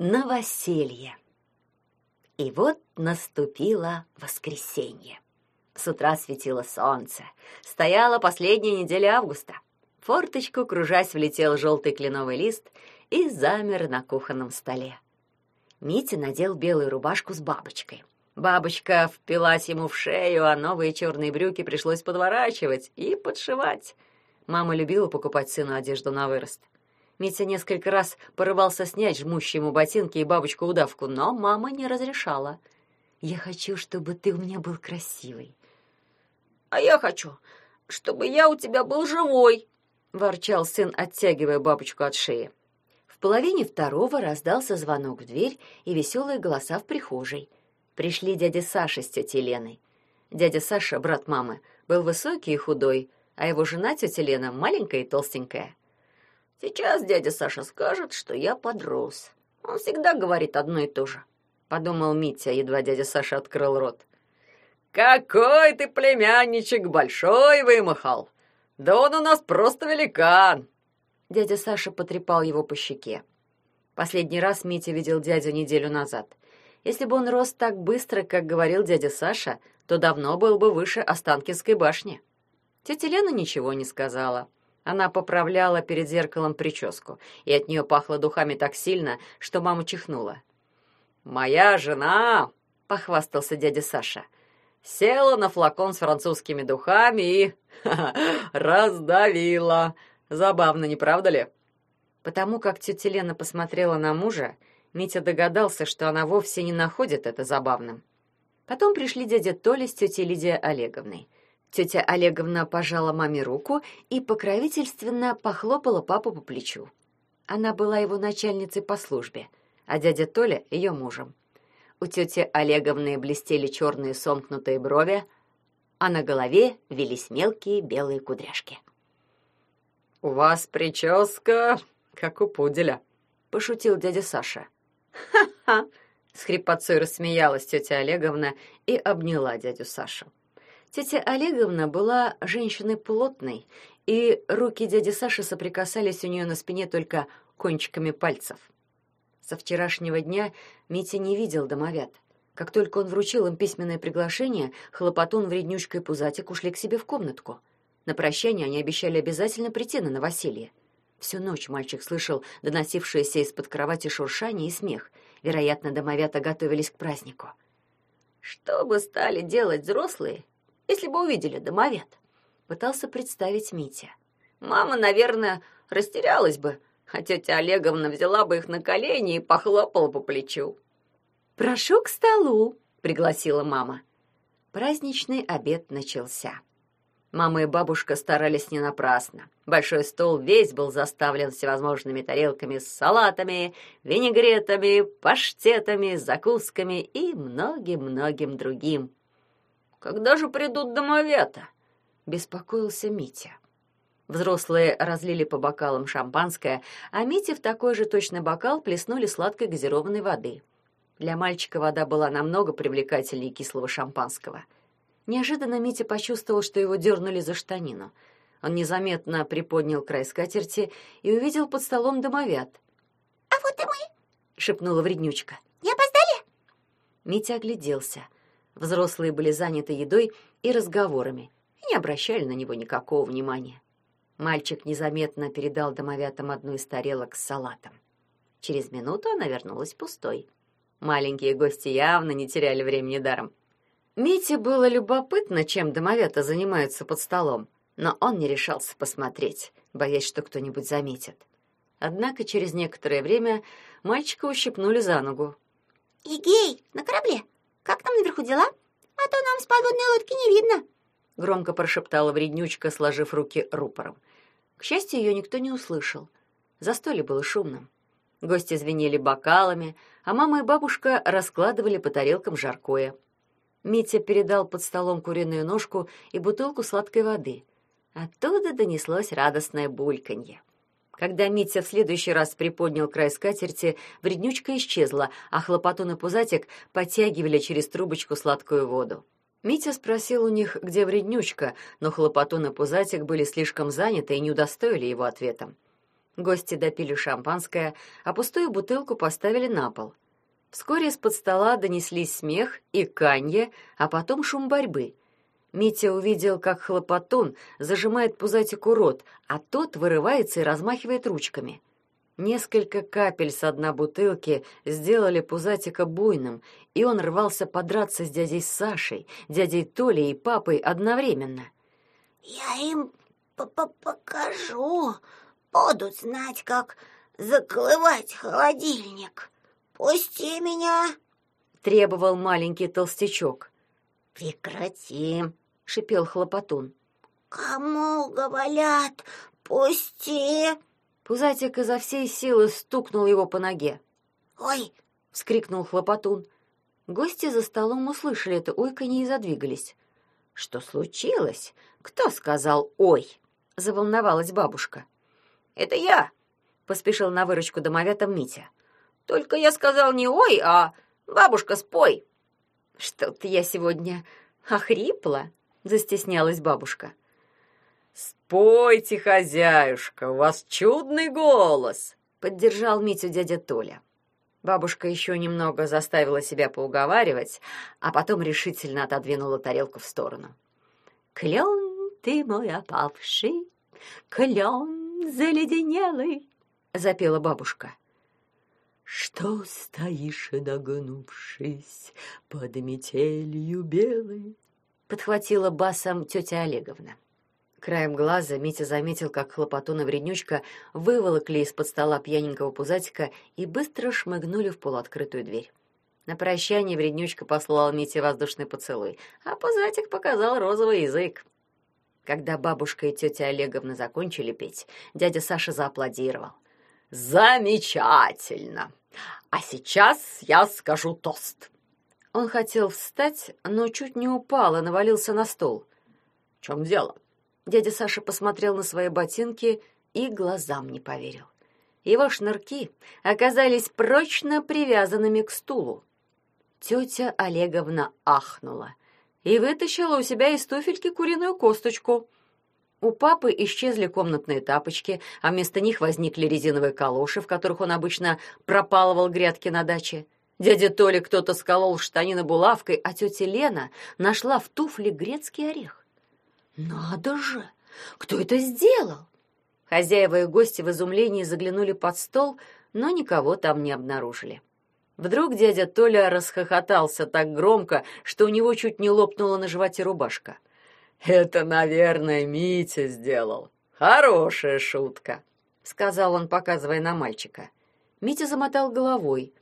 Новоселье. И вот наступило воскресенье. С утра светило солнце. Стояла последняя неделя августа. В форточку, кружась, влетел желтый кленовый лист и замер на кухонном столе. Митя надел белую рубашку с бабочкой. Бабочка впилась ему в шею, а новые черные брюки пришлось подворачивать и подшивать. Мама любила покупать сыну одежду на вырост. Митя несколько раз порывался снять жмущие ему ботинки и бабочку-удавку, но мама не разрешала. «Я хочу, чтобы ты у меня был красивый». «А я хочу, чтобы я у тебя был живой», — ворчал сын, оттягивая бабочку от шеи. В половине второго раздался звонок в дверь и веселые голоса в прихожей. Пришли дядя Саша с тетей Леной. Дядя Саша, брат мамы, был высокий и худой, а его жена, тетя Лена, маленькая и толстенькая. Сейчас дядя Саша скажет, что я подрос. Он всегда говорит одно и то же, подумал Митя, едва дядя Саша открыл рот. Какой ты племянничек большой вымахал. Да он у нас просто великан. Дядя Саша потрепал его по щеке. Последний раз Митя видел дядю неделю назад. Если бы он рос так быстро, как говорил дядя Саша, то давно был бы выше Останкинской башни. Тетя Лена ничего не сказала. Она поправляла перед зеркалом прическу, и от нее пахло духами так сильно, что мама чихнула. «Моя жена!» — похвастался дядя Саша. «Села на флакон с французскими духами и... раздавила. Забавно, не правда ли?» Потому как тетя Лена посмотрела на мужа, Митя догадался, что она вовсе не находит это забавным. Потом пришли дядя Толя с тетей Лидией Олеговной. Тетя Олеговна пожала маме руку и покровительственно похлопала папу по плечу. Она была его начальницей по службе, а дядя Толя — ее мужем. У тети Олеговны блестели черные сомкнутые брови, а на голове велись мелкие белые кудряшки. «У вас прическа, как у пуделя», — пошутил дядя Саша. «Ха-ха!» — с хрипотцой рассмеялась тетя Олеговна и обняла дядю Сашу. Тетя Олеговна была женщиной плотной, и руки дяди Саши соприкасались у нее на спине только кончиками пальцев. Со вчерашнего дня Митя не видел домовят. Как только он вручил им письменное приглашение, хлопотун, вреднючка и пузатик ушли к себе в комнатку. На прощание они обещали обязательно прийти на новоселье. Всю ночь мальчик слышал доносившееся из-под кровати шуршание и смех. Вероятно, домовята готовились к празднику. «Что бы стали делать взрослые, если бы увидели домовят?» Пытался представить Митя. «Мама, наверное, растерялась бы, а тетя Олеговна взяла бы их на колени и похлопала по плечу». «Прошу к столу», — пригласила мама. Праздничный обед начался. Мама и бабушка старались не напрасно. Большой стол весь был заставлен всевозможными тарелками с салатами, винегретами, паштетами, закусками и многим-многим другим. Когда же придут домовята? беспокоился Митя. Взрослые разлили по бокалам шампанское, а Мите в такой же точно бокал плеснули сладкой газированной воды. Для мальчика вода была намного привлекательнее кислого шампанского. Неожиданно Митя почувствовал, что его дернули за штанину. Он незаметно приподнял край скатерти и увидел под столом домовят. «А вот и мы!» — шепнула вреднючка. «Не опоздали?» Митя огляделся. Взрослые были заняты едой и разговорами и не обращали на него никакого внимания. Мальчик незаметно передал домовятам одну из тарелок с салатом. Через минуту она вернулась пустой. Маленькие гости явно не теряли времени даром. Мите было любопытно, чем домовята занимаются под столом, но он не решался посмотреть, боясь, что кто-нибудь заметит. Однако через некоторое время мальчика ущипнули за ногу. «Игей, на корабле!» Как там наверху дела? А то нам с подводной лодки не видно. Громко прошептала вреднючка, сложив руки рупором. К счастью, ее никто не услышал. Застолье было шумным. Гости звенели бокалами, а мама и бабушка раскладывали по тарелкам жаркое. Митя передал под столом куриную ножку и бутылку сладкой воды. Оттуда донеслось радостное бульканье. Когда Митя в следующий раз приподнял край скатерти, вреднючка исчезла, а хлопотун и пузатик подтягивали через трубочку сладкую воду. Митя спросил у них, где вреднючка, но хлопотун и пузатик были слишком заняты и не удостоили его ответом. Гости допили шампанское, а пустую бутылку поставили на пол. Вскоре из-под стола донеслись смех и канье, а потом шум борьбы. Митя увидел, как хлопотун зажимает пузатику рот, а тот вырывается и размахивает ручками. Несколько капель с дна бутылки сделали пузатика буйным, и он рвался подраться с дядей Сашей, дядей Толей и папой одновременно. «Я им п -п покажу, будут знать, как заклывать холодильник. Пусти меня!» — требовал маленький толстячок. «Прекрати!» — шипел хлопотун. «Кому говорят, пусти!» Пузатик изо всей силы стукнул его по ноге. «Ой!» — вскрикнул хлопотун. Гости за столом услышали это ойканье и задвигались. «Что случилось? Кто сказал «ой»?» — заволновалась бабушка. «Это я!» — поспешил на выручку домовятам Митя. «Только я сказал не «ой», а «бабушка, спой!» «Что-то я сегодня охрипла», — застеснялась бабушка. «Спойте, хозяюшка, у вас чудный голос!» — поддержал Митю дядя Толя. Бабушка еще немного заставила себя поуговаривать, а потом решительно отодвинула тарелку в сторону. «Клен ты мой опавший, клен заледенелый!» — запела бабушка. «Что стоишь, нагнувшись под метелью белой?» — подхватила басом тетя Олеговна. Краем глаза Митя заметил, как хлопотун и вреднючка выволокли из-под стола пьяненького пузатика и быстро шмыгнули в полуоткрытую дверь. На прощание вреднючка послал Мите воздушный поцелуй, а пузатик показал розовый язык. Когда бабушка и тетя Олеговна закончили петь, дядя Саша зааплодировал. «Замечательно! А сейчас я скажу тост!» Он хотел встать, но чуть не упал и навалился на стол. «В чем дело?» Дядя Саша посмотрел на свои ботинки и глазам не поверил. Его шнурки оказались прочно привязанными к стулу. Тетя Олеговна ахнула и вытащила у себя из туфельки куриную косточку. У папы исчезли комнатные тапочки, а вместо них возникли резиновые калоши, в которых он обычно пропалывал грядки на даче. Дядя Толя кто-то сколол штанины булавкой, а тетя Лена нашла в туфле грецкий орех. «Надо же! Кто это сделал?» Хозяева и гости в изумлении заглянули под стол, но никого там не обнаружили. Вдруг дядя Толя расхохотался так громко, что у него чуть не лопнула на животе рубашка. «Это, наверное, Митя сделал. Хорошая шутка», — сказал он, показывая на мальчика. Митя замотал головой.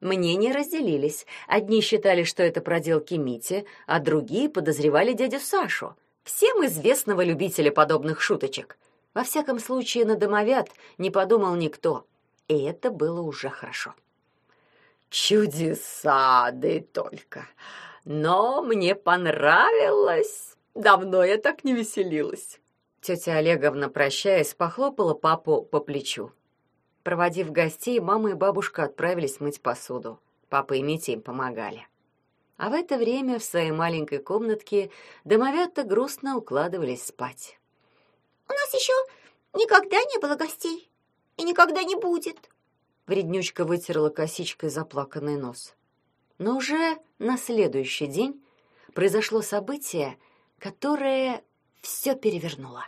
Мнения разделились. Одни считали, что это проделки Мити, а другие подозревали дядю Сашу — всем известного любителя подобных шуточек. Во всяком случае, на домовят не подумал никто, и это было уже хорошо. Чудеса, да и только. Но мне понравилось. Давно я так не веселилась. Тетя Олеговна, прощаясь, похлопала папу по плечу. Проводив гостей, мама и бабушка отправились мыть посуду. Папа и Митя им помогали. А в это время в своей маленькой комнатке домовята грустно укладывались спать. «У нас еще никогда не было гостей и никогда не будет», Вреднючка вытерла косичкой заплаканный нос. Но уже на следующий день произошло событие, которое все перевернуло.